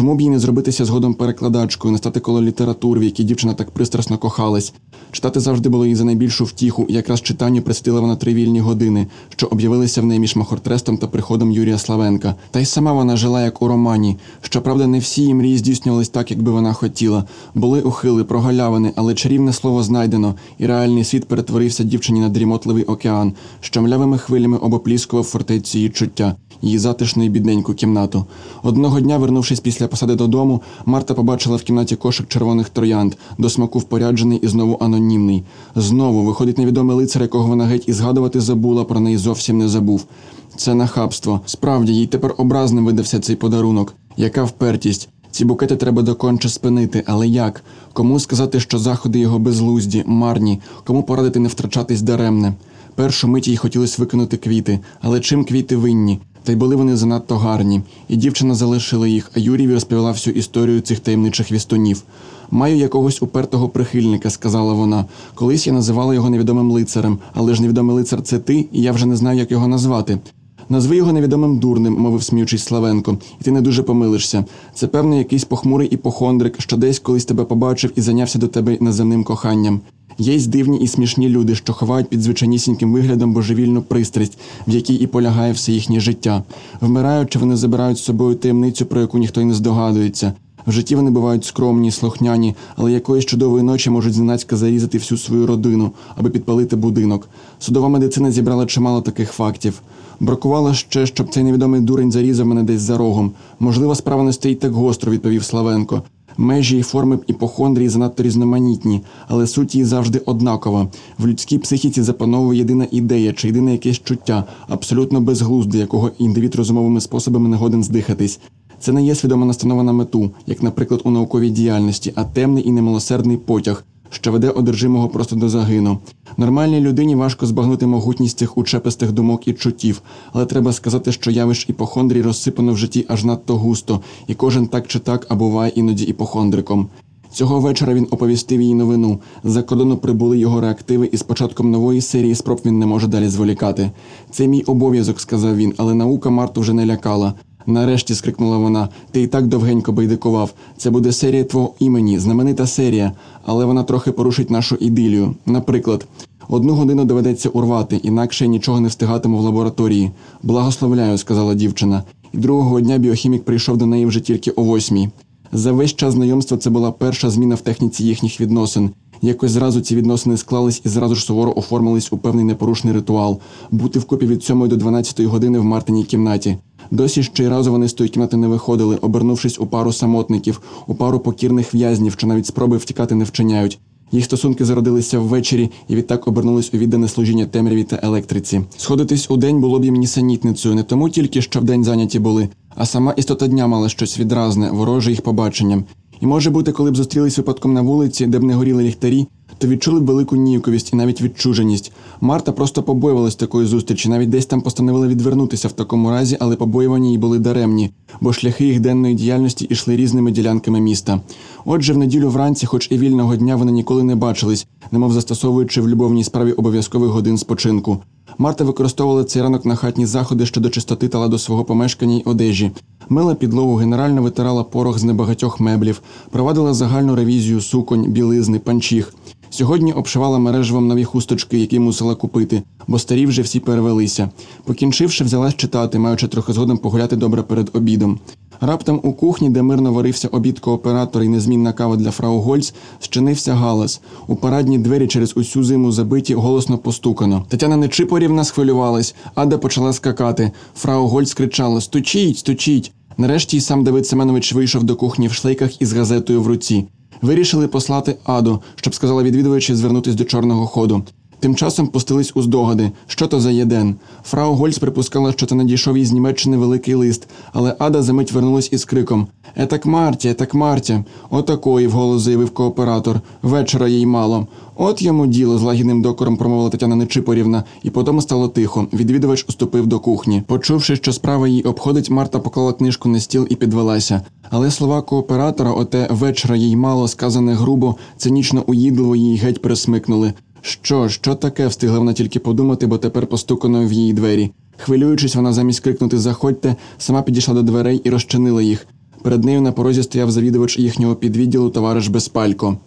Чому б їй не зробитися згодом перекладачкою, не стати коло літератур, в якій дівчина так пристрасно кохалась? Читати завжди було їй за найбільшу втіху, і якраз читанню присвятила вона три вільні години, що об'явилися в неї між Махортрестом та приходом Юрія Славенка. Та й сама вона жила як у романі. Щоправда, не всі її мрії здійснювались так, як би вона хотіла. Були ухили, прогалявини, але чарівне слово знайдено, і реальний світ перетворився дівчині на дрімотливий океан, що млявими хвилями обопліскував фортецю її чуття, її затишну і бідненьку кімнату. Одного дня, вернувшись після посади додому, Марта побачила в кімнаті кошик червоних троянд, до смаку впоряджений і знову анонімний. Знову виходить невідомий лицар, якого вона геть і згадувати забула, про неї зовсім не забув. Це нахабство. Справді, їй тепер образним видався цей подарунок. Яка впертість? Ці букети треба доконче спинити, але як? Кому сказати, що заходи його безглузді, марні, кому порадити не втрачатись даремне? Першу мить їй хотілося викинути квіти, але чим квіти винні? Та й були вони занадто гарні, і дівчина залишила їх, а Юрієві розповіла всю історію цих таємничих вістунів. Маю якогось упертого прихильника, сказала вона. Колись я називала його невідомим лицарем, але ж невідомий лицар це ти, і я вже не знаю, як його назвати. Назви його невідомим дурним, мовив сміючись Славенко, і ти не дуже помилишся. Це певно якийсь похмурий іпохондрик, що десь колись тебе побачив і зайнявся до тебе неземним коханням. Є й дивні і смішні люди, що ховають під звичайнісіньким виглядом божевільну пристрасть, в якій і полягає все їхнє життя. Вмираючи, вони забирають з собою таємницю, про яку ніхто й не здогадується. В житті вони бувають скромні, слухняні, але якоїсь чудової ночі можуть зненацька зарізати всю свою родину, аби підпалити будинок. Судова медицина зібрала чимало таких фактів. Бракувало ще, щоб цей невідомий дурень зарізав мене десь за рогом. Можливо, справа не стоїть так гостро, відповів Славенко. Межі і форми іпохондрії занадто різноманітні, але суть її завжди однакова. В людській психіці запановує єдина ідея чи єдине якесь чуття, абсолютно безглузде, якого індивід розумовими способами не годен здихатись. Це не є свідомо настанова на мету, як, наприклад, у науковій діяльності, а темний і немилосердний потяг, що веде одержимого просто до загину. Нормальній людині важко збагнути могутність цих учепистих думок і чуттів, але треба сказати, що явищ іпохондрій розсипано в житті аж надто густо, і кожен так чи так, а буває іноді іпохондриком. Цього вечора він оповістив їй новину. За кордону прибули його реактиви, і з початком нової серії спроб він не може далі зволікати. Це мій обов'язок, сказав він, але наука Марту вже не лякала. Нарешті скрикнула вона. Ти і так довгенько байдикував. Це буде серія твого імені, знаменита серія, але вона трохи порушить нашу ідилію. Наприклад, одну годину доведеться урвати, інакше нічого не встигатиму в лабораторії. Благословляю, сказала дівчина. І другого дня біохімік прийшов до неї вже тільки о восьмій. За весь час знайомства це була перша зміна в техніці їхніх відносин. Якось зразу ці відносини склались і зразу ж суворо оформились у певний непорушний ритуал бути вкупі від 7 до 12 години в Мартиній кімнаті. Досі ще й разу вони з тої кімнати не виходили, обернувшись у пару самотників, у пару покірних в'язнів, що навіть спроби втікати не вчиняють. Їх стосунки зародилися ввечері і відтак обернулись у віддане служіння темряві та електриці. Сходитись у день було б їм нісенітницею, не тому тільки, що вдень зайняті були, а сама істота дня мала щось відразне, вороже їх побаченням. І може бути, коли б зустрілись випадком на вулиці, де б не горіли ліхтарі, то відчули велику ніяковість і навіть відчуженість. Марта просто побоювалась такої зустрічі, навіть десь там постановила відвернутися в такому разі, але побоювання їй були даремні, бо шляхи їх денної діяльності йшли різними ділянками міста. Отже, в неділю вранці, хоч і вільного дня, вони ніколи не бачились, немов застосовуючи в любовній справі обов'язкових годин спочинку. Марта використовувала цей ранок на хатні заходи щодо чистоти та ладу свого помешкання й одежі. Мила підлогу, генерально витирала порох з небагатьох меблів, провадила загальну ревізію суконь, білизни, панчіх. Сьогодні обшивала мережевом нові хусточки, які мусила купити, бо старі вже всі перевелися. Покінчивши, взялась читати, маючи трохи згодом погуляти добре перед обідом. Раптом у кухні, де мирно варився обід кооператора і незмінна кава для фрау Гольц, зчинився галас. У парадні двері через усю зиму забиті голосно постукано. Тетяна Нечипорівна схвилювалась, Ада почала скакати. Фрау Гольц кричала: Стучіть, стучіть. Нарешті й сам Давид Семенович вийшов до кухні в шлейках із газетою в руці. Вирішили послати Аду, щоб сказала відвідувачі звернутись до чорного ходу. Тим часом пустились у здогади, що то за єден. Фрау Гольц припускала, що це надійшов із Німеччини великий лист, але Ада за мить вернулась із криком Етак Марті, етак Марті. Отакої, вголос заявив кооператор. Вечора їй мало. От йому діло з лагідним докором промовила Тетяна Нечипорівна, і потім стало тихо. Відвідувач уступив до кухні. Почувши, що справа їй обходить, Марта поклала книжку на стіл і підвелася. Але слова кооператора, оте вечора їй мало, сказане грубо, цинічно уїдливо її геть пересмикнули. Що, що таке, встигла вона тільки подумати, бо тепер постукано в її двері. Хвилюючись, вона замість крикнути Заходьте, сама підійшла до дверей і розчинила їх. Перед нею на порозі стояв завідувач їхнього підвідділу товариш Безпалько.